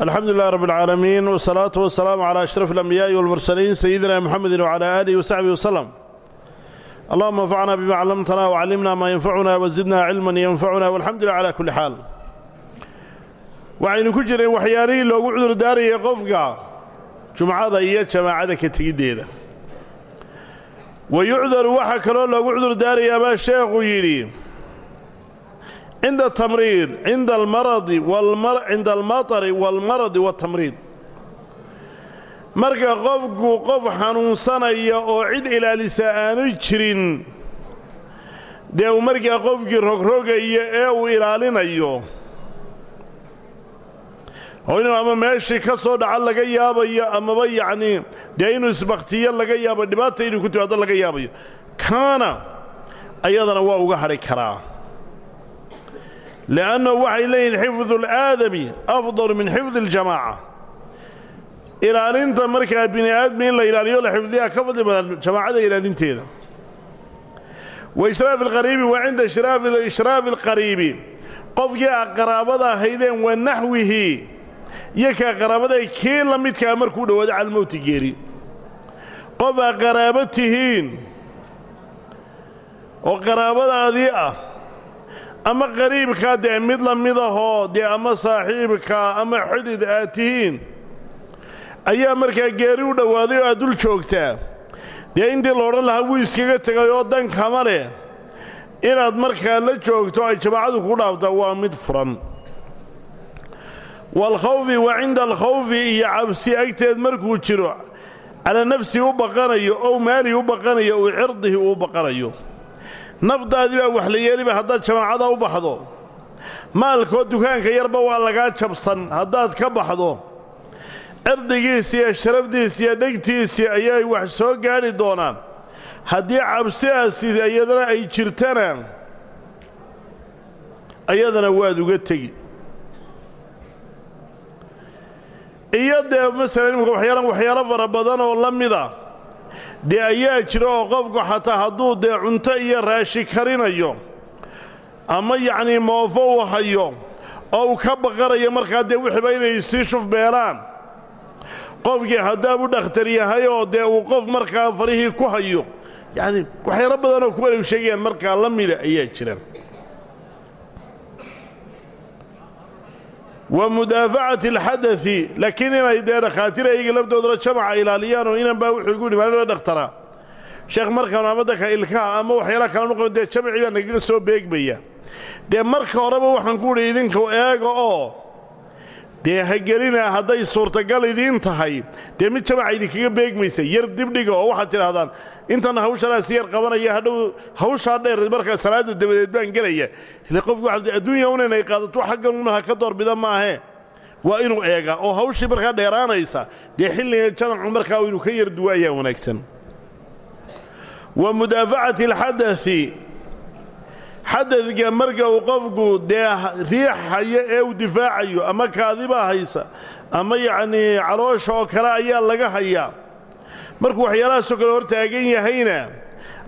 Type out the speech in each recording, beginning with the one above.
alxamdu lilah rab اlcaalamiin wsalaatu wasalaamu calaa ashraf alambiyaai walmursaliin sayidina muxamedi wcalaa aalihi wasaxbihi waslem allahuma anfacna bima callamtana wcallimna maa yanfacuna wazidna cilman yanfacuna walxamdu lilah cala kulli xaal waxaynu ku jireen waxyaalihii loogu cudur daarayay qofka jumcada iyo jamaacada ka tegiddeeda. Wa yucdaru waxaa kaloo loogu cudur daarayaabaa sheekhu yidhi cinda tamriid cinda almaradi cinda almatari waalmaradi waatamriid marka qofku qof xanuunsanaya oo cid ilaalisa aanu jirin dee uu markaa qofkii rogrogayo ee uu ilaalinayo oo inuu ama meeshii ka soo dhaca laga yaabayo amaba yacnii dee inuu isbakhtiyo laga yaabo dhibaata inuu ku timaado laga yaabayo kaana ayadana waa uga hadhi karaa li'annahu waxay leeyihiin xifdu alaadami afdal min xifdi aljamaaca ilaalinta markaa bini aadmi in la ilaaliyo la xifdiyaa ka fadli badan jamaacada ilaalinteeda wa ishraafi alqariibi wa cinda ishraafi alqariibi qofkii a qaraabada ahaydeen wa naxwihi iyo kaa qaraabada kii la midkaa markuu dhowaado calmowti geeri qof aa qaraabo tihiin oo qaraabadaadii ah ama qariibkaa dee mid la mid ahoo dee ama saaxiibkaa ama xidid aad tihiin ayaa markaa geeri u dhowaaday oo aad dul joogtaa dee intii la odhan lahaa wuu iskaga tegay oo dankama leh. Inaad markaa la joogto ay jamaacadu ku dhaaftaa waa mid furan. Waalkhawfi wa cinda alkhawfi iyo cabsi agteed markuu jiro calaa nafsihi u baqanayo ow maalihi u baqanayo ow cirdihi uu baqanayo nafdaadii baa wax la yeeliba haddaad jamaacada u baxdo. Maalkoo dukaanka yarba waa lagaa jabsan haddaad ka baxdo. Cirdigiisi iyo sharafdiisi iyo dhegtiisii ayay wax soo gaadhi doonaan. Haddii cabsidaasi iyadana ay jirtana ayadana waad uga tegi. Iyo dee masalan imika waxyaala waxyaalo fara badan oo la mida dee ayaa jira oo qofku xataa hadduu dee cunto iyo raashi karinayo ama yacnii moofo uu hayo oo uu ka baqanayo markaa dee wixiiba inay sii shufbeelaan qofkii haddaabuu dhakhtar yahay oo dee uu qof markaa farihii ku hayo yacni waxyaalo badanoo ay sheegayaan markaa la mida ayaa jira wa mudaafacati alxadai laakiin inay dee dhakhaatiir ayaga lafdoodana jamaca ilaaliyaan oo inan baa wuxuu gu yidhi maalin la dhakhtara sheekh markaanu ama dadka ilkaha ama waxyaala kala nuqan dee jamacii baa nagaga soo beegmaya. Dee marka horeba waxaan ku idhi idinku eega oo dee ha gelina hadday suurtagal idiin tahay. Dee mid jamaca idinkaga beegmaysa yar dibdhiga oo waxaad tidhahdaan intan hawshanaasi yar qabanaya hadhow hawshaa dheer markaa salaadda dabadeed baan gelaya. Ile qofku adduunya un inay qaadato xaggan un ha ka doorbida maahe. Waa inuu eegaa oo hawshii markaa dheeraanaysa dee xilliga jamacu markaa inuu ka yar duwa ayaa wanaagsan. Wa mudaafacati alxadai xadadka marka uu qofku dee riixayo ee uu difaacayo ama kaadibaa haysa ama yacnii caloosha oo kale ayaa laga hayaa. Markuu waxyaalahaasoo kale hor taagan yahayna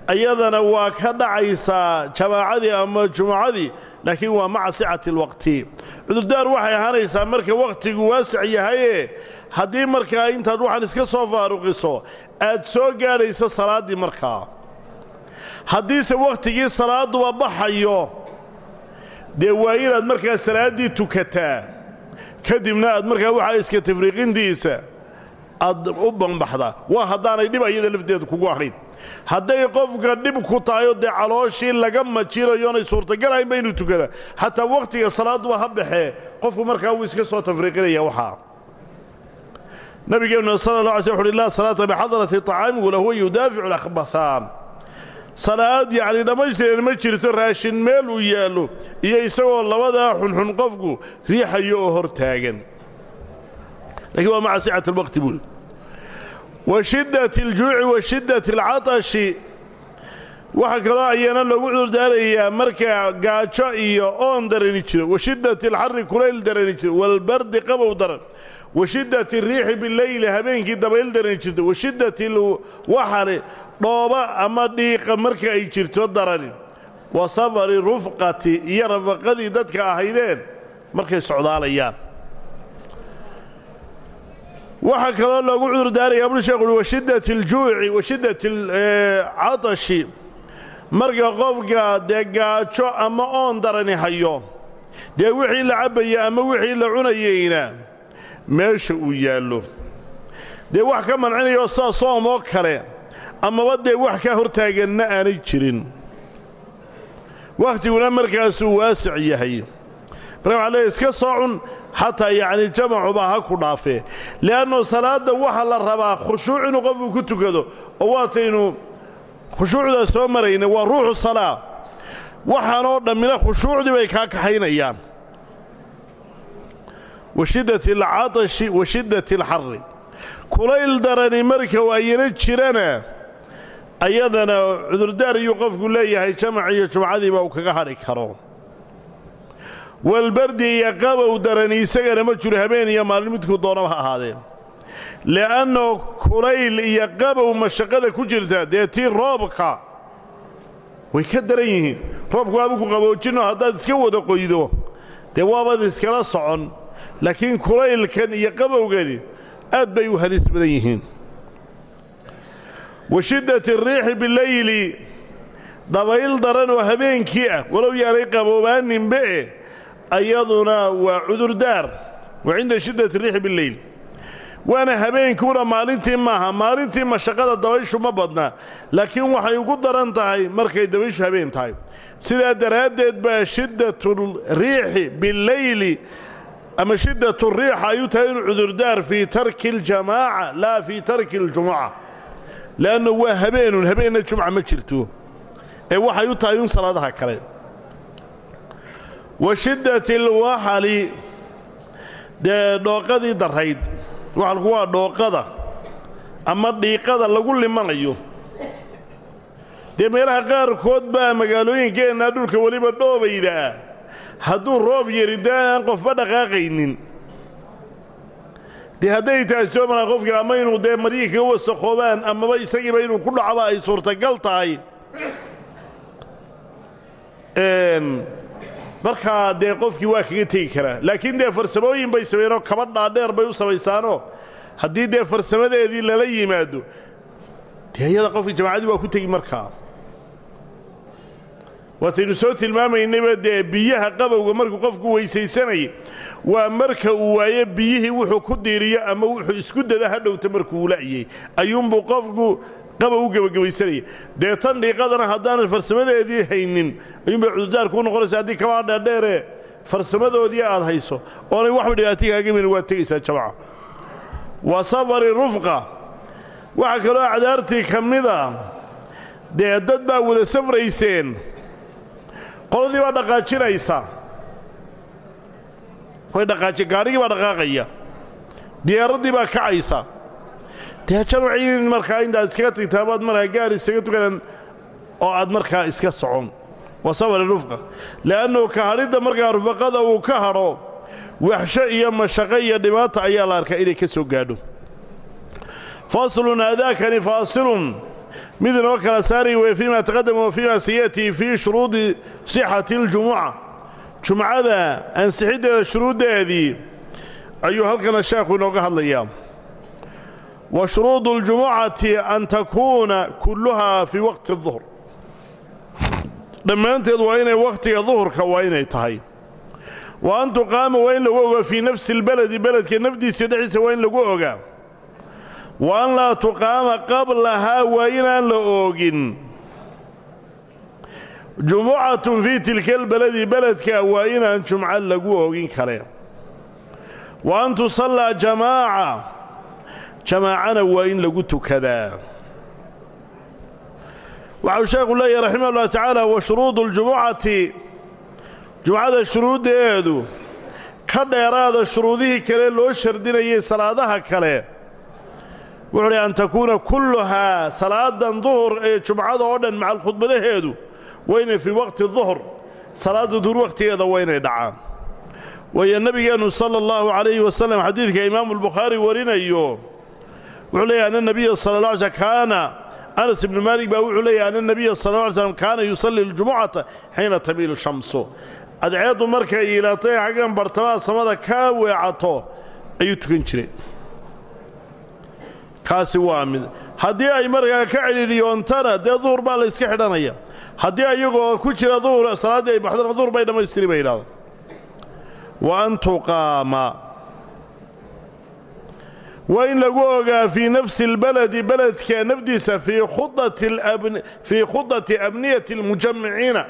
ayadana waa ka dhacaysaa jamaacadii ama jumucadii laakiin waa maca sicati alwaqti cudurdaar waxay ahaanaysaa marka wakhtigu waasac yahaye haddii markaa intaad waxaan iska soo faaruqiso aad soo gaadhayso salaaddii markaa haddiise wakhtigii salaaduba baxayo dee waa inaad markaa salaaddii tukataa kadibna aad markaa waxaa iska tafriiqintiisa aad u banbaxdaa waa haddaanay dhib ayada lafteeda kugu ahayn. Hadday qofka dhib ku tahayoo dee calooshii laga majirayoonay suurtagalahaynba inuu tukada. Xataa wakhtiga salaaduba ha baxee qofku markaa wuu iska soo tafriiqinaya waxaa nabigeennu sala la alay sl uxuhi laa salaata bixadrati طacaami walahuwa yudaaficu alakhbathaan salaad yacni dhammaystiran ma jirto raashin meel uu yaallo iyo isagoo labadaa xunxun qofku riixayo oo hor taagan. Lakiin waa maca sicati alwaqti buuli wa shiddati aljuuci wa shiddati alcatashi waxaa kaloo ayana loogu cudurdaarayaa markaa gaajo iyo oon darani jiro. Wa shiddati alxarri kulayl darani jiro. Waalbardi qabow daran. Wa shiddati ariixi bileyli habeenkii dabayl darani jirto dhooba ama dhiiqa marka ay jirto darani wa safari rufqati iyo rafaqadii dadka ahaydeen markay socdaalayaan. Waxaa kaloo loogu cudurdaaraya bul sheekhu uhi washidat aljuuci wa shiddat alcatashi marka qofka dee gaajo ama oon darani hayo dee wixii la cabaya ama wixii la cunayeyna meesha uu yaallo. Dee wax ka mancinayao saa soom oo kale amaba dee wax kaa hortaaganna aanay jirin. Wakhtiguna markaasuu waasic yahay. Marka waxaa iska soo cun xataa yacni jamacuba ha ku dhaafee li'annu salaadda waxa la rabaa khushuuc inuu qofku ku tukado oo waataynu khushuucdaa soo marayna waa ruuxu salaa. Waxaanoo dhammina khushuucdii bay kaa kaxaynayaan. Wa shiddati alcatashi wa kulayl darani marka ayana jirana ayadana cudurdaar iyuu qofku leeyahay jamac iyo jumcadiiba uu kaga hadhi karo. Walbardi iyo qabow darani isagana ma jiro habeen iyo maalin midkuu doonaba ha ahaadee li'anno kulayl iyo qabow mashaqada ku jirta dee tii roobka way ka daran yihiin. Roobku waaba ku qaboojinoo haddaad iska wada qoydo dee waabaad iskala socon. Laakiin kulaylkan iyo qabowgani aad bay u halis badan yihiin wa shiddati ariixi bileyli dabayl daran oo habeenkii ah walow yaanay qaboobaaninbe eh ayaduna waa cudurdaar wa cinda shiddati riixi bileyl waana habeenkuuna maalintii maaha maalintii mashaqada dabayshu ma badna laakiin waxay ugu daran tahay markay dabayshu habeen tahay sidaa daraaddeed baa shiddatu riixi bileyli ama shiddatu riixa ayuu tahay inuu cudurdaar fii tarki aljamaaca laa fii tarki aljumuca le'annu waa habeenun habeenna jumca ma jirto ee waxay u tahay un salaadaha kale wa shiddati alwaxali dee dhooqadii darrayd waxalku waa dhooqada ama dhiiqada lagu limanayo dee meelaha qaarkood baa magaalooyinkeennaa dhulka weliba dhoobayda ah hadduu roob yarido aan qofba dhaqaaqaynin dee hadday taasoo malaa qofka ama inuu dee maryii kaga wasakhoobaan amaba isagiiba inuu ku dhacba ay suurtagal tahay. Markaa dee qofkii waa kaga tegi karaa. Laakiin dee farsamooyin bay sameynoo kaba dhaadheer bay u samaysaanoo haddii dee farsamadeedii lala yimaado dee iyada qofkii jamaacadii waa ku tegi markaa waataynu soo tilmaamaynayba dee biyaha qabowga markuu qofku weysaysanayay waa marka uu waayo biyihii wuxuu ku diiriyo ama wuxuu isku dada ha dhowta markuu la'yey ayuunbuu qofku qabow u gebagabaysanaya dee tan dhiiqadana haddaanan farsamadeedii haynin ayuunbay cudurdaar kuu noqonaysa haddii kabaa dheerdheere farsamadoodii aad hayso. Oonay waxba dhibaati kaagamin waad tegaysaa jamaca wa safari rufqa. Waxaa kaloo acdaartii ka mida dee dad baa wada safrayseen qoladii baa dhaqaajinaysa. Way dhaqaaji gaadhigii baa dhaqaaqaya. Diyaaraddii baa kacaysa. Dee jamacii markaa intaad iskaga tagtaa baad markaa gaar isaga tukanan oo aad markaa iska socon. Wa safari rufqa. Le'annu ka hadhidda markaa rufaqada uu ka hadho waxsho iyo mashaqo iyo dhibaata ayaa la arkaa inay ka soo gaadho. Faslun aadaakani faasilun mid inoo kala saaraya wey fiima taqadama wa fiima sayatii fii shuruudi sixati اljumuca jumcada ansixiddeeda shuruuddeedii ayuu halkana sheekhu inooga hadlayaa wa shuruudu اljumucati an takuuna kulluhaa fii waqti الduhr dhammaanteed waa inay wakhtiga duhurka waa inay tahay wa an tuqaama waa in lagu ogaa fii nafsi اlbeledi beledka nafdiisa dhexdiisa waa in lagu ogaa wa an laa tuqaama qablahaa waa inaan la oogin. Jumucatun fii tilka lbeledi beledka waa inaan jumco lagu oogin kale. Wa an tusallaa jamaaca. Jamaacana waa in lagu tukadaa. Waxau sheekhu leeyahy raximah ullah tacaala wa shuruudu اljumucati jumcada shuruuddeedu ka dheeraada shuruudihii kale loo shardinayay salaadaha kale wuxuu uhi an takuuna kulluhaa salaadan duhur ee jumcada oo dhan macal khudbadaheedu waynay fii waqti duhr salaadda duhur wakhtigeeda waynay dhacaan. Waayo nebigeennu sala allahu calayhi wasalam xadiidka imaamu albukhaari warinayo wuxuu leeyahy ana nabiya sala la slm kaana anas ibnu maalik baa wuxuu leeyahy ana nabiya sala la alay slam kaana yusalli ljumucata xiina tamiilu shamsu. Adceeddu markay iilatay xaggan bartamaha samada ka weecato ayuu tukan jiray kaasi waa mid. Haddii ay markaa ka celiliyoontana dee duhur baa la yska xidhanaya. Haddii ayagoo ku jira duhur salaaddii ay baxdana duhur bay dhammaystiri bay yidhahda wa an tuqaama waa in lagu ogaa fii nafsi اlbaladi beledka nafdiisa fii khudati abniyati اlmujamiciina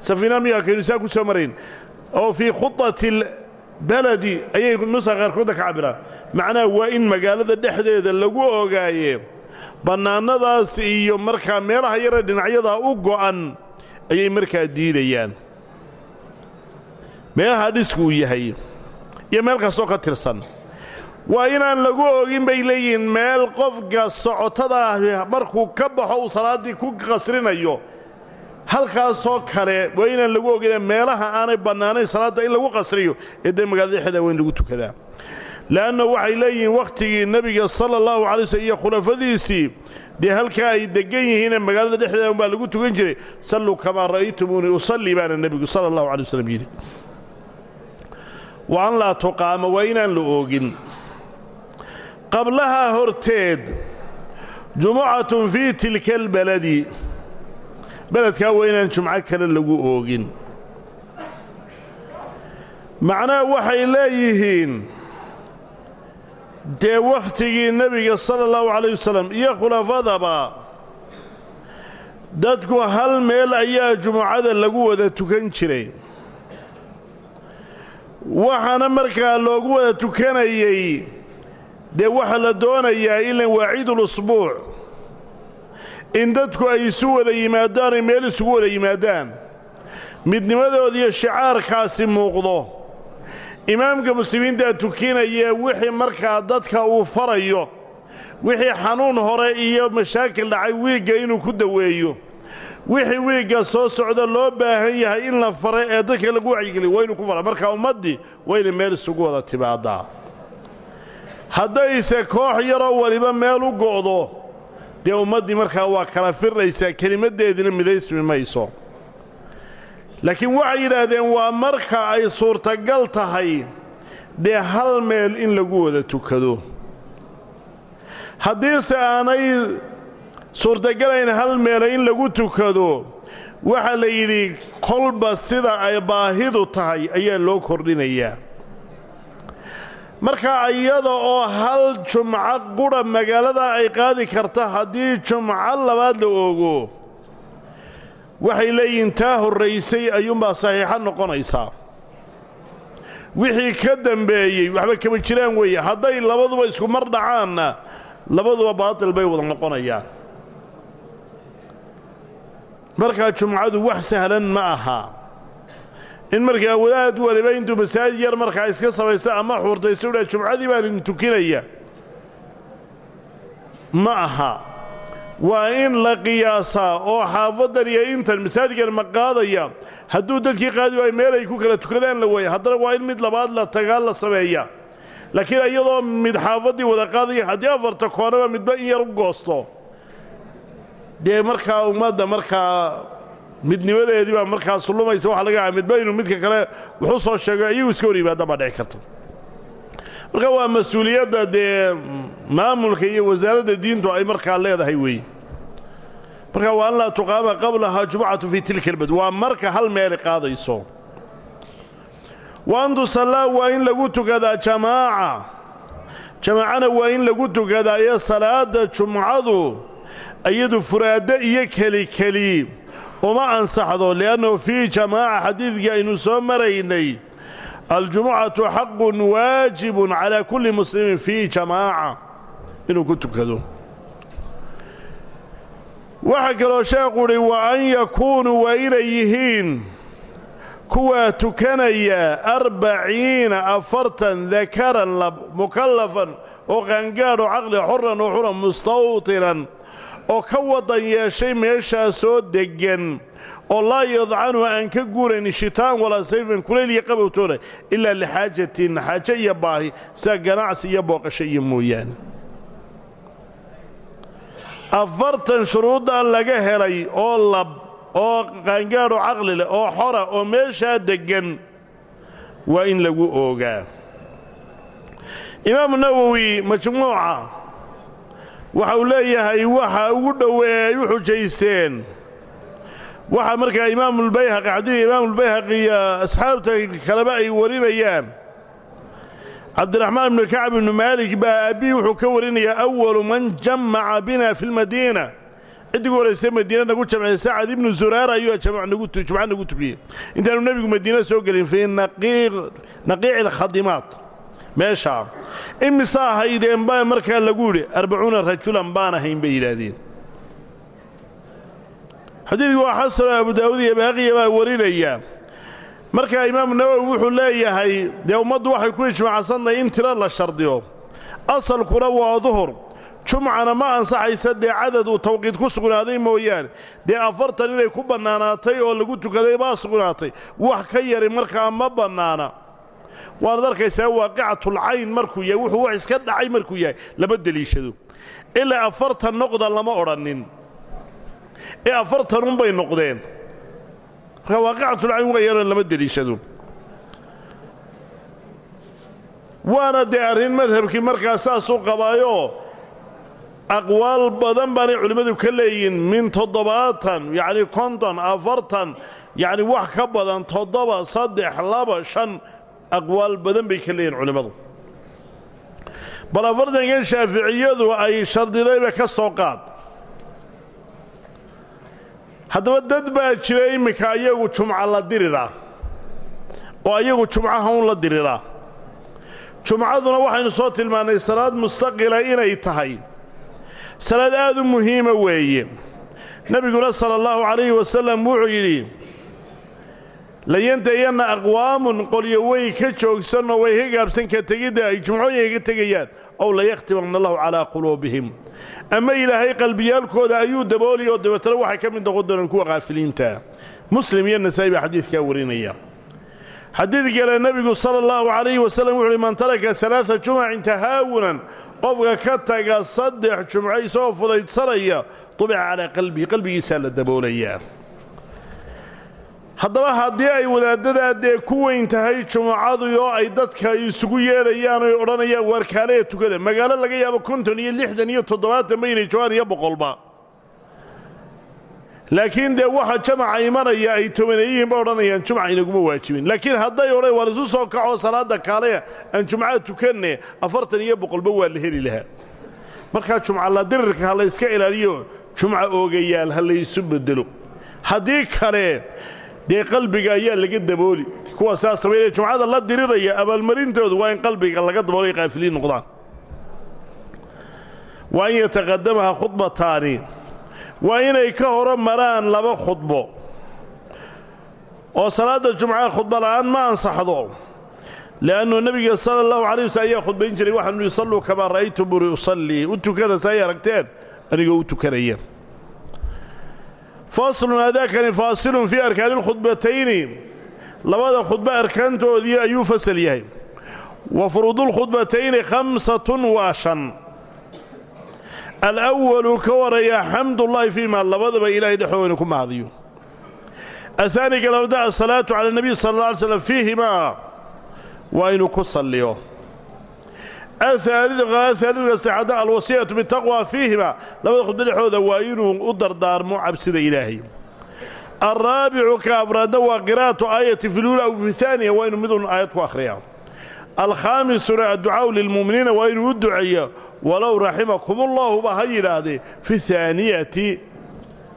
safiina miyaa kaynusaa ku soo marayn. Oo fii اlbaladi ayay nusa qaarkooda ka cabiraan macnaha waa in magaalada dhexdeeda lagu ogaaye bannaanadaas iyo markaa meelaha yare dhinacyadaa u go'an ayay markaa diidayaan. Meelaha dhisku yahay iyo meel kastoo ka tirsan. Waa inaan lagu ogin bay leeyihiin meel qofka socotada markuu ka baxo uu salaaddii ku qasrinayo halkaasoo kale waa inaan lagu ogin meelaha aanay bannaanayn salaadda in lagu qasriyo ee dee magaalada xidha waa lagu tukadaa. Le'anna waxay leeyihiin wakhtigii nebiga sala allahu calay slm iyo khulafadiisii dee halkaa ay deggan yihiinee magaalada dhexdeeda unbaa lagu tukan jiray. Salluu kamaa ra'aytumuunii usallii baana nebigu sala allahu calay yidhi. Wa an laa tuqaama waa inaan la oogin. Qablahaa horteed jumucatun fii tilka albaladi beledkaa waa inaan jumco kale lagu oogin. Macnaha waxay leeyihiin dee wakhtigii nebiga sala allahu calayh wasalam iyo khulafadaba dadku hal meel ayaa jumucada lagu wada tukan jiray. Waxaana markaa loogu wada tukanayey dee waxaa la doonayaa ilan waa ciidulusbuuc in dadku ay isu wada yimaadaan ay meel isugu wada yimaadaan midnimadoodiiyo shicaarkaasi muuqdo. Imaamka muslimiintaa tukinaya wixii markaa dadka uu farayo wixii xanuun hore iyo mashaakil dhacay wiigga inuu ku daweeyo wixii wiigga soo socda loo baahan yahay in la fara ee dadka lagu wacyigeliyo waa inuu ku fara. Markaa ummaddii wayna meel isugu wada timaadaa haddayse koox yaroo weliba meel u go'do dee ummaddii markaa waa kala firaysaa kelimaddeediina midaysmi mayso laakiin waxay yidhaahdeen waa marka ay suurtagal tahay dee hal meel in lagu wada tukado. Haddiise aanay suurtagalayn hal meela in lagu tukado waxaa la yidhi kolba sida ay baahidu tahay ayaa loo kordhinayaa marka iyada oo hal jumco qudha magaalada ay qaadi karta haddii jumco labaad la oogo waxay leeyihiin taa horraysay ayuunbaa saxiixo noqonaysaa. Wixii ka dambeeyey waxba kama jiraan weeye. Hadday labaduba isku mar dhacaanna labaduba baatil bay wada noqonayaan. Markaa jumcadu wax sahlan ma aha in markaa wadaad waliba intuu masaajid yar markaa iska sabaysa ama xuurtayso udhaa jumcadii baan idin tukinaya. Ma aha. Waa in la qiyaasaa oo xaafaddan iyo intan masaajidkan ma qaadaya. Hadduu dadkii qaadi waayo meel ay ku kala tukadaan la waaya haddana waa in mid labaad la tagaa la sameeya. Laakiin iyadoo mid xaafaddii wada qaadaya haddii afarta koonaba midba in yar u goosto. Dee markaa ummadda markaa midnimadeedii baa markaas lumaysa waxa laga midba inuu midka kale wuxuu soo sheego iyagu iska hor yimaada baa dhici karta marka waa mas'uuliyadda dee maamulka iyo wasaaradda diintu ay markaa leedahay weeye. Marka waa an laa tuqaama qablahaa jumcatu fii tilka albad waa marka hal meeli qaadayso. Wa an tusallaa waa in lagu tukadaa jamaaca. Jamaacana waa in lagu tukadaa ee salaadda jumcadu iyadu furaaddo iyo keli keli uma ansaxdo li'annahu fii jamaaca xadiidkii aynu soo maraynay aljumucatu xaqun waajibun calaa kulli muslimin fii jamaaca. Inuu ku tukado. Waxaa kaloo sheekhu udhi wa an yakuunuu waa inay yihiin kuwaa tukanaya arbaciina afartan dakaran mukallafan oo qaangaadho caqli xoran oo xuran mustawtinan oo ka wadan yeeshay meeshaa soo deggan oo laa yadcanu aan ka guurayn shitaan walaa sayfan kulayl iyo qabowtoona ilaa lixaajatin xaaje iyo baahi sida ganacsi iyo booqasho iyo mooyaane. Afartan shuruuddaa laga helay oo lab oo qaangaadho caqli leh oo xora oo meeshaa deggan waa in lagu oogaa. Imaamu nawowi majmuuca waxa uu leeyahay waxa ugu dhowe ay u xujaysteen waxa markaa imaamulbayhaqi xadiidka imaamulbayhaqi iyo asxaabta kaleba ay warinayaan cabdiraxmaan ibnu kacb ibnu maalik baa aabbihi wuxuu ka warinayaa awalu man jamaca bina fi lmadiina ciddii horraysay madiina nagu jamciyay sacad ibnu zuraar ayuu jumca nagu tukiyey intaanu nebigu madiina soo gelin fii naqiici alkhadimaat meeshaa imise ahaydeen baa markaa lagu yidhi arbacuuna rajulan baan ahayn bay yidhaahdeen. Xadiidku waa xasano abu daawuud iyo baaqiya baa warinaya. Markaa imaamu nawowi wuxuu leeyahay dee ummaddu waxay ku ijmaacsantahay in tiro la shardiyo. Asalkuna waa duhur. Jumcana ma ansaxaysa dee cadad uu tawqiid ku sugnaaday mooyaane. Dee afartan inay ku bannaanaatay oo lagu tukaday baa sugnaatay. Wax ka yari markaa ma bannaana waanad arkaysaa waaqicatulcayn markuu yahay wuxuu wax iska dhacay markuu yahay lama deliishado. Ilaa afartan noqda lama odhannin. Ee afartanunbay noqdeen. Markaa waaqicatulcayn wayana lama deliishado. Waana dee arrin madhabkii markaa saasuu qabaayoo aqwaal badan baanay culimmadu ka leeyihiin min toddobaatan yacni konton afartan yacni wax ka badan toddoba saddex laba shan aqwaal badan bay ka leeyihiin culimmadu. Bal afartankan shaaficiyadu ay shardidayba ka soo qaad. Haddaba dad baa jira imminka ayagu jumca la diriraa oo ayagu jumcaha un la diriraa jumcaduna waxaynu soo tilmaannay salaad mustaqila inay tahay. Salaad aad u muhiima weeye. Nebiguna sala allahu calayhi wasalam wuxuu yidhi layantayanna aqwaamun qolyo way ka joogsanoo way ka gaabsan ka tegidda ay jumcooyinka ka tegayaan. Ow layaktibanna allahu calaa quluubihim. Ama ilaahay qalbiyaalkooda ayuu daboolaya oo dabeetana waxay ka mid noqon doonaan kuwa kaafiliinta muslim iyo nasaa'i baa xadiidkaa warinaya. Xadiid kale nebigu sala allahu calayhi wasallam wuxu man taraka alaaa jumacin tahaawunan qofka ka taga saddex jumco isagoo fudaydsanaya tubica calaa qalbihi qalbigiisaa la daboolayaa haddaba haddii ay wadaaddadaa dee ku weyn tahay jumucadu oo ay dadka isugu yeedhayaan oy odhanayaan waarkaaleya tukada. Magaalo laga yaabo konton iyo lixdan iyo toddobaatan baynay joogaan iyo boqolba laakiin dee waxa jamaca imanaya ay tobaneeyihiin ba odhanayaan jumca inaguma waajibin. Laakiin hadday odhan waar isu soo kacoo salaadda kaaleya aan jumcaa tukanne afartan iyo boqolba waa la heli lahaa. Markaa jumca la dirirka ha la yska ilaaliyo jumca oogayaal ha laysu bedelo haddii kale dee qalbiga ayaa laga dabooli. Kuwa saas samaynaya jumcada la diriraya abaalmarintoodu waa in qalbiga laga daboolay qaafiliin noqdaan. Waa in yataqadamaha khudbataani waa inay ka horo maraan laba khudbo. Oo salaadda jumcaha khudba la'aan ma ansaxdo. Li'annu nebiga sala allahu calay waslm ayaa khudbayn jiray waxaanu yihi salluu kamaa ra'aytumuni usallii u tukada sa ay aragteen anigoo u tukanaya faslun adaakani faasilun fii arkaani lkhudbatayni labada khudbo arkaantoodii ayuu fasal yahay wa furuudulkhudbatayni khamsatun waa shan alأwalu ka waraya xamdullaahi fiimaa labadaba ilaahay dhexooda ku mahadiyo ahaani ka labada asalaatu cala nebiy sala alla alay slam fiihimaa waa inuu ku salliyo ahaaliduka saxada alwasiyatu bitaqwa fiihima labada khudbo dhexooda waa inuu u dardaarmo cabsida ilaahay alraabicu ka afraadna waa qiraa'atu aayati fi luula aw fi haaniya waa inuu midun aayad ku akhriya alkhaamisuna adducaau lilmu'miniina waa inuu u duceeyo walow raximakumullahu ha yidhaahdee fi haaniyati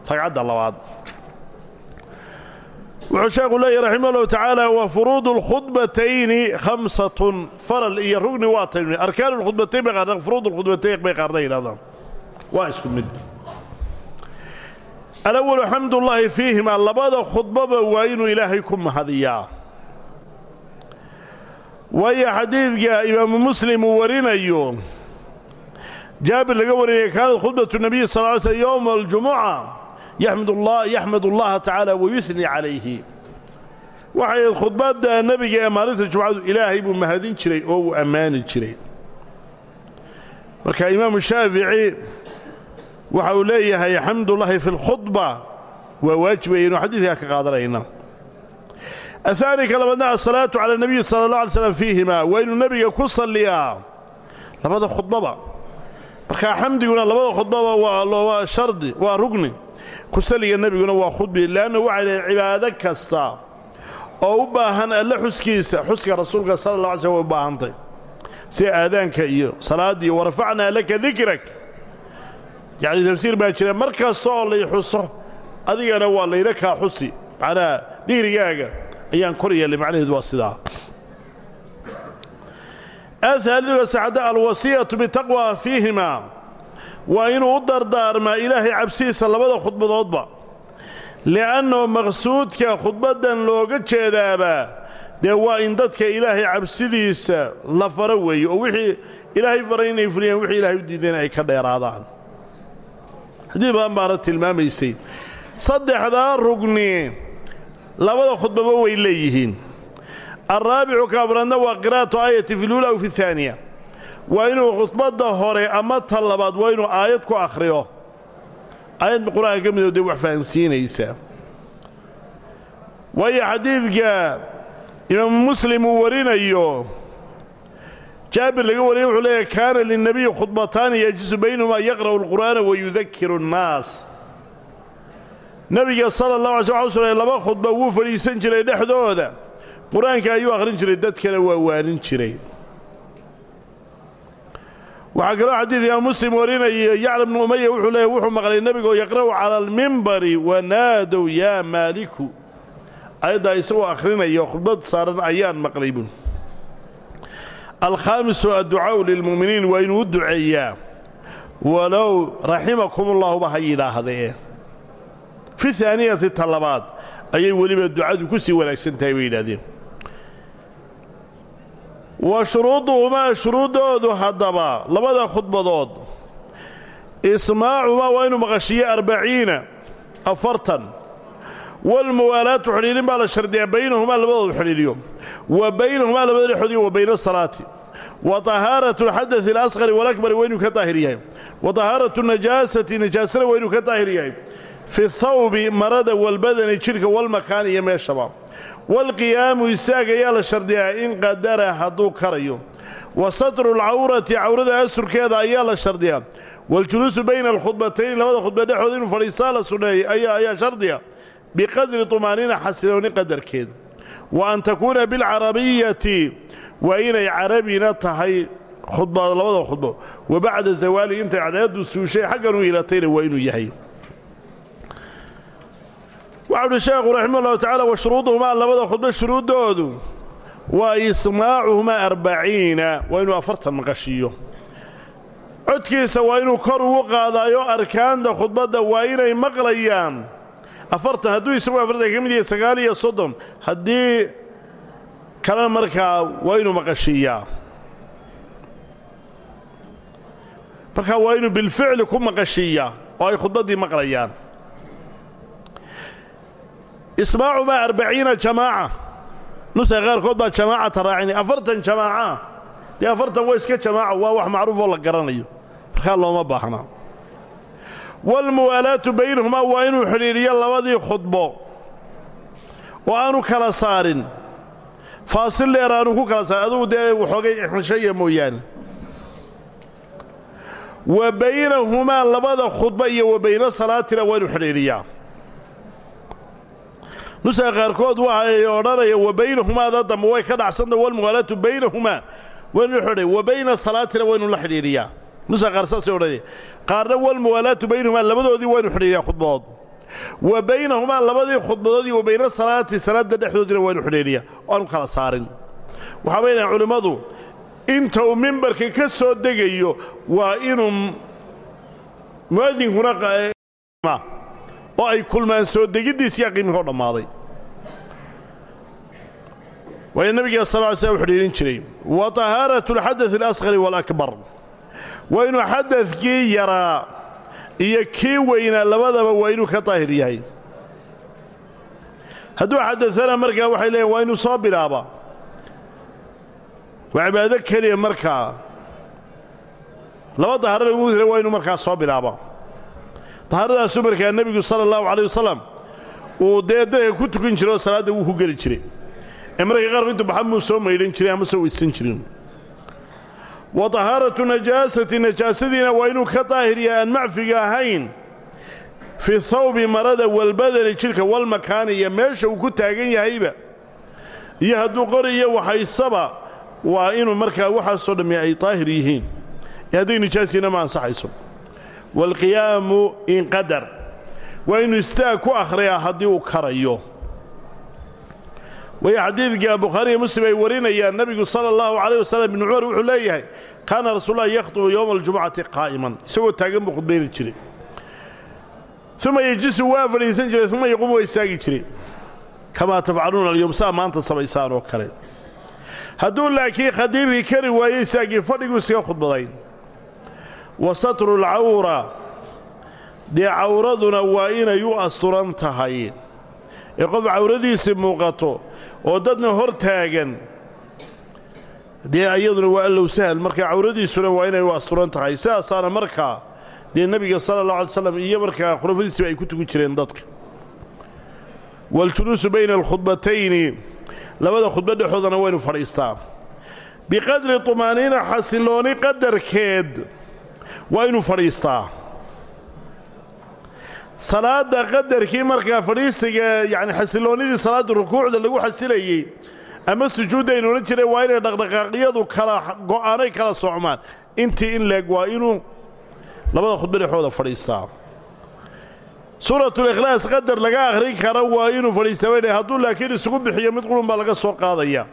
ragcadda labaad wuxuu sheekhu leeyahy raximah ullahu tacaala wa furuudu lkhudbatayni khamsatun. Faral iyo rugni waa tayni. Arkaanu lkhudbatayn bay qaarna furuud lkhudbatayn bay qaarna yidhahdaan waa isku mid. Alawalu xamdullaahi fiihima labada khudbaba waa inuu ilaahay ku mahadiyaa. Waayo xadiidka imaamu muslim uu warinayo jaabir laga warinaya kaanat khudbatu nabiyi sal ly slm yowma aljumuca yaxmad allaha tacaala wayusni calayhi waxay khudbadda nebiga ee maalinta jumcadu ilaahay buu mahadin jiray oo uu ammaani jiray. Marka imaamu shaafici waxa uu leeyahay xamdullaahi fi lkhudba waa waajibaya inu xadiidkaa ka qaadanayna. Ahaani ka labaadna asalaatu cala nebiyi sala allah alay slam fiihima waa inuu nebiga ku salliyaa. Labada khudbaba. Markaa xamdiguna labada khudbaba kusaliga nebiguna waa khudbi leanna waxay cibaado kasta oo u baahan alle xuskiisa xuska rasuulka sala alla alay u baahantay. Sida aadaanka iyo salaaddii iyo laka dikrak yacni tafsiir baa jira mar kasta lay xuso adigana waa layla kaa xusi. Macnaha digrigaaga ayaan kor yeellay macnaheedu waa sidaa. Ahaaliduga saxadda alwasiyatu bitaqwa fiihimaa waa inuu u dardaarmaa ilaahay cabsidiisa labada khudbadoodba. Li'annahu maqsuudka khudbaddan looga jeedaabaa dee waa in dadka ilaahay cabsidiisa la faro weeye oo wixii ilaahay faray inay fuliyaan wixii ilaahay u diidayna ay ka dheeraadaan. Xadiid badan tilmaamaysay saddexdaa rugni labada khudbaba way leeyihiin. Alraabicu kaafraadna waa qiraa'atu aayati fi luula aw fi ahaaniya waa inuu khudbadda hore ama ta labaad waa inuu aayad ku akhriyo. Aayad qur'aanka ka midoo dee wax fahansiinaysa. Waayo xadiidka imaamu muslim uu warinayo jaabir laga wariyay wuxuu leeyahy kaana linnabiyi khudbataani yajisu baynahumaa yaqra'u alqur'aana wayudakiru annaas. Nebiga sala allah alay sl sugay laba khudba wuu fadhiisan jiray dhexdooda. Qur'aanka ayuu akhrin jiray dadkana waa waanin jiray waxaa kaloo xadiid imaam muslim warinaya yacla bnu umaya wuxuu leeyahy wuxuu maqlay nebigoo yaqra'u cala almimbari wanaadow yaa maaliku. Ayaddaa isagoo akhrinaya khudbad saaran ayaan maqlay bun. Alkhaamisu adducaa'u lilmu'miniin waa inuu u duceeyaa walow raximakum ullaahuba ha yidhaahdee fi haaniyati ta labaad ayay weliba ducadu ku sii wanaagsan tahay bay yidhahdeen wa shuruuduhumaa shuruuddoodu haddaba labada khudbadood. Ismaacuhumaa waa inuu maqashiiyo arbaciina afartan. Walmuwaalaatu xidhiidhin baa la shardiyaa baynahumaa labadoodu xidhiidhiyo. Wa baynahumaa labada dhexoodiyo wa bayna asalaati wa tahaaratu alxadai alasqari walakbari waa inuu ka daahir yahay. Wa tahaaratu najaasati najaasana waa inuu ka daahir yahay. Fi thawbi marada walbadani jidhka walmakaani iyo meeshaba waalqiyaamu isaag ayaa la shardiyaa in qadara hadduu karayo wa satru alcawrati cawrada asurkeeda ayaa la shardiyaa waljuluusu bayna alkhudbatayni labada khudba dhexooda inuu fadhiistaa la suneeyey ayaa shardiya biqadri tumaaniina xasiloonni qadarkeed wa an takuuna bilcarabiyati waa inay carabina tahay khudba labada khudbo wa bacda zawaali intay cadceeddu suushay xaggan u ilatayna waa inuu yahay waxau uhi sheekhu raximah ullahu tacala wa shuruuduhumaa labada khudbo shuruuddoodu waa ismaacuhumaa arbaciina waa inuu afartan maqashiiyo codkiisa waa inuu kor ugu qaadaayo arkaanta khudbadda waa inay maqlayaan. Afartan hadduu isagu afartan ka mid yahay sagaal iyo soddon haddii kalena markaa waa inuu maqashiiyaa markaa waa inuu bilficli ku maqashiiyaa oo ay khudbaddii maqlayaan ismaacumaa arbaciina jamaaca. Nusa qaarkood baa jamaacata raacini afartan jamaaca. Dee afartan waa iska jamaaca. Waa wax macruufoo la garanayo. Markaa looma baahna. Waalmuwaalaatu baynahumaa waa inuu xidhiidhiyo labadii khudbo. Oo aanu kala saarin. Faasil dheer aanu ku kala saarin. Adugu dee waxoogay xishaya mooyaane. Wa baynahumaa labada khudba iyo wa bayna salaatina waa inuu xidhiidhiyaa nusaga qaarkood waxay odhanayaan wa baynahumaada way ka dhacsanta walmuwaalaatu baynahumaa. Waynu xidhay wa bayna salaatina waynu la xidhiidhiyaa. Nusaga qaar saasay odhanaya qaarna walmuwaalaatu baynahumaa labadoodii waynu xidhiidhiyaa khudbadood. Wa baynahumaa labadii khudbadood iyo wa bayna salaati dhexdoodina waynu xidhiidhiyaa. Aanu kala saarin. Waxaa baynahan culimmadu inta uu mimbarka ka soo degayo waa inuu mu'adinkuna oo ay kulmaan soo degiddiis yaa qiimika o dhammaaday waayo nebiga sal ly slam u xidhiidhin jiray wa tahaaratu alxadai alasqari waalakbar waa inuu xadadkii yaraa iyo kii weynaa labadaba waa inuu ka daahir yahay. Hadduu xadadana markaa waxay leeyiin waa inuu soo bilaaba waa cibaado keliya markaa. Laba dahaaro lagu tira waa inuu markaa soo bilaaba dahaaradaasuu markaa nebigu sala allahu calayh wasalam uu dee dadka ku tukan jira oo salaadda wuu ku geli jiray marka qaarku intuu baxa muu soo maydhan jiray ama soo weysan jirin wa tahaaratu najaasati najaasadiina waa inuu ka daahiriya aan macfiga ahayn. Fi thawbi marada walbadani jidhka walmakaani iyo meesha uu ku taagan yahayba. Iyo hadduu qoriyo waxaysaba waa inuu markaa waxaasoo dhammi ay daahir yihiin. Hadday nijaasiina ma ansaxayso. Waalqiyaamu inqadar waa inuu istaag ku akhriyaa haddii uu karayo way xadiidka bukhaariiyo muslim ay warinayaan nebigu sala allahu calayh wasalam ibnu cumar wuxuu leeyahay kaana rasuulullahi yakhdubu yowma aljumucati qaa'iman. Isagoo taagan buu khudbayni jiray. Uma yejisu waa fadhiisan jiray uma yaquumu waa istaagi jiray. Kamaa tafcaluuna alyowm saa maanta samaysaan oo kale. Hadduu laakiin khadiibkii kari waayey istaagii fadhiguu iskaga khudbadayn. Wa satru lcawra dee cawraduna waa inay u asturan tahay. Ee qof cawradiisii muuqato oo dadna hor taagan. Dee iyaduna waa allow sahal. Marka cawradiisuna waa inay u asturan tahay. Sidaasaana markaa dee nebiga sala allah alay slam iyo markaa khulafadiisiba ay ku tugi jireen dadka. Waاljuluusu bayna alkhudbatayni labada khudba dhexoodana waynu fadhiistaa. Biqadri طumaaniina xasilooni qadarkeed waa inuu fadhiistaa salaadda qadarkii markaa fadhiisiga yacni xasiloonnidii salaadda rukuucda lagu xasilayey ama sujuudda aynu odhan jiray waa inay dhaqdhaqaaqyadu kala go'aanay kala socmaan. Intii in leeg waa inuu labada khudba dhexooda fadhiistaa. Suuratulikhlaas qadar laga akhrin kara waa inuu fadhiistaa bay hadduu laakiin isugu bixiyo mid qurun baa laga soo qaadaya.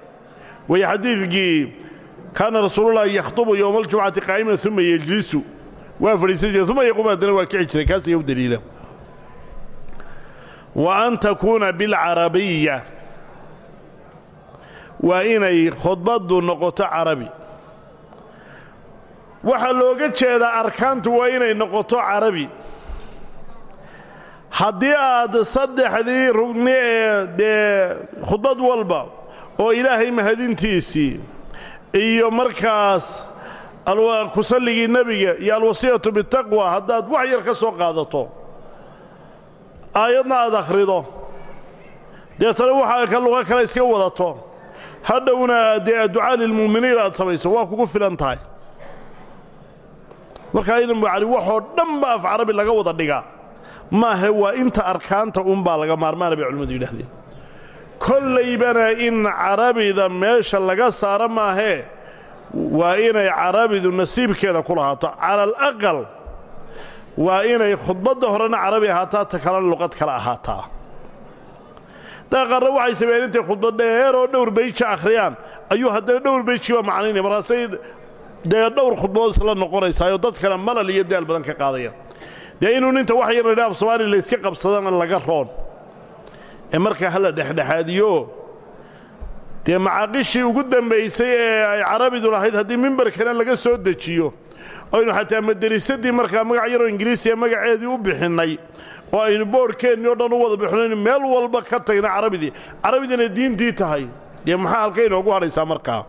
Waya xadiidkii kaana rasuulullahi yakhdubu yowma aljumcati qaa'iman uma yejlisu waa fadhiisan jire uma yaquum haddana waa kici jiray kaas wa an takuuna bilcarabiya. Waa inay khudbaddu noqoto carabi. Waxaa looga jeedaa arkaantu waa inay noqoto carabi. Haddii aad saddexdii rugni ee dee khudbad walba oo ilaahay mahadintiisii iyo markaas ku salligii nebiga iyo alwasiyatu bitaqwa haddaad wax yar ka soo qaadato aayadna aad akhrido. Deetana waxaa ka luqa kale iska wadato. Hadhowna dee adducaa lilmu'miniin aad samayso waa kugu filan tahay. Markaa in yani waxoo dhan ba af carabi laga wada dhigaa. Maahe waa inta arkaanta unbaa laga maarmaana bay culimmadu yidhahdeen kollaybana in carabida meesha laga saaro maahee waa inay carabidu nasiibkeeda ku lahaato. Cala alaqal waa inay khudbadda horena carabi ahaataa ta kalena luqad kale ahaataa. Daaqarna waxay sameeyeen intay khudbad dheer oo dhowr beyja akhriyaan. Ayuu haddana dhowr beyjiba macnaynaya markaasay dee dhowr khudbadood isla noqonaysaayo dadkana malal iyo daal badan ka qaadaya. Dee inuu ninta wax yar laydha af soomaaliya layska qabsadana laga roon. Ee markaa hala dhexdhexaadiyo. Dee macaaqishii ugu dambaysay ee ay carabidu lahayd haddii mimbarkana laga soo dejiyo aynu xataa madarisadii markaa magac yaroo ingiriisiya magaceedii u bixinnay oo aynu boodhkeennii o dhan u wada bixinayno meel walba ka tagna carabidii carabidina diintii tahay. Dee maxaa halkay inoogu hadhaysaa markaa?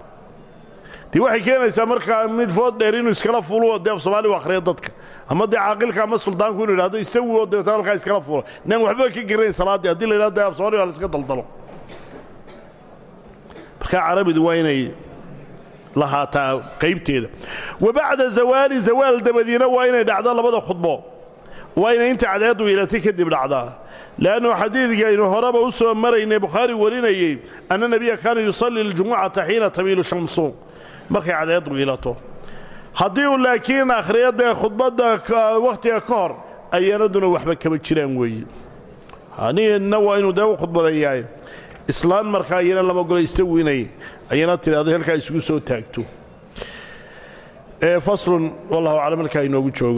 Dee waxay keenaysaa markaa mid food dheer inuu iskala fulo dee soomaali u akhriya dadka. Ama dee caaqilka ama suldaanku inu idhahdo isagu oo deetana halkaa iskala fulo inaan waxba ka garanayn salaaddii haddii la yidhahdo dee af la iska daldalo. Markaa carabidu waa inay lahaataa qaybteeda. Wa bacda zawaali zawaal dabadiina waa inay dhacdo labada khudbo. Waa inay inta cadceeddu iilatay kadib dhacdaa. Le'annu xadiidkii aynu horeba u soo maraynay bukhaari warinayey anna nebiya kaana yusalli ljumucata xiina tamiilu shamsu. Markay cadceeddu iilato haddii uu laakiin akhriyo dee khudbadda wakhtiga ka waxba kama jiraan weeye nina waa inuu dee u khudbadayahay islaan markaa iyana lama golo istagu inay ayana tidhahdo halkaa isugu soo taagto. Faslun wallahu aclam halkaa inoogu joogo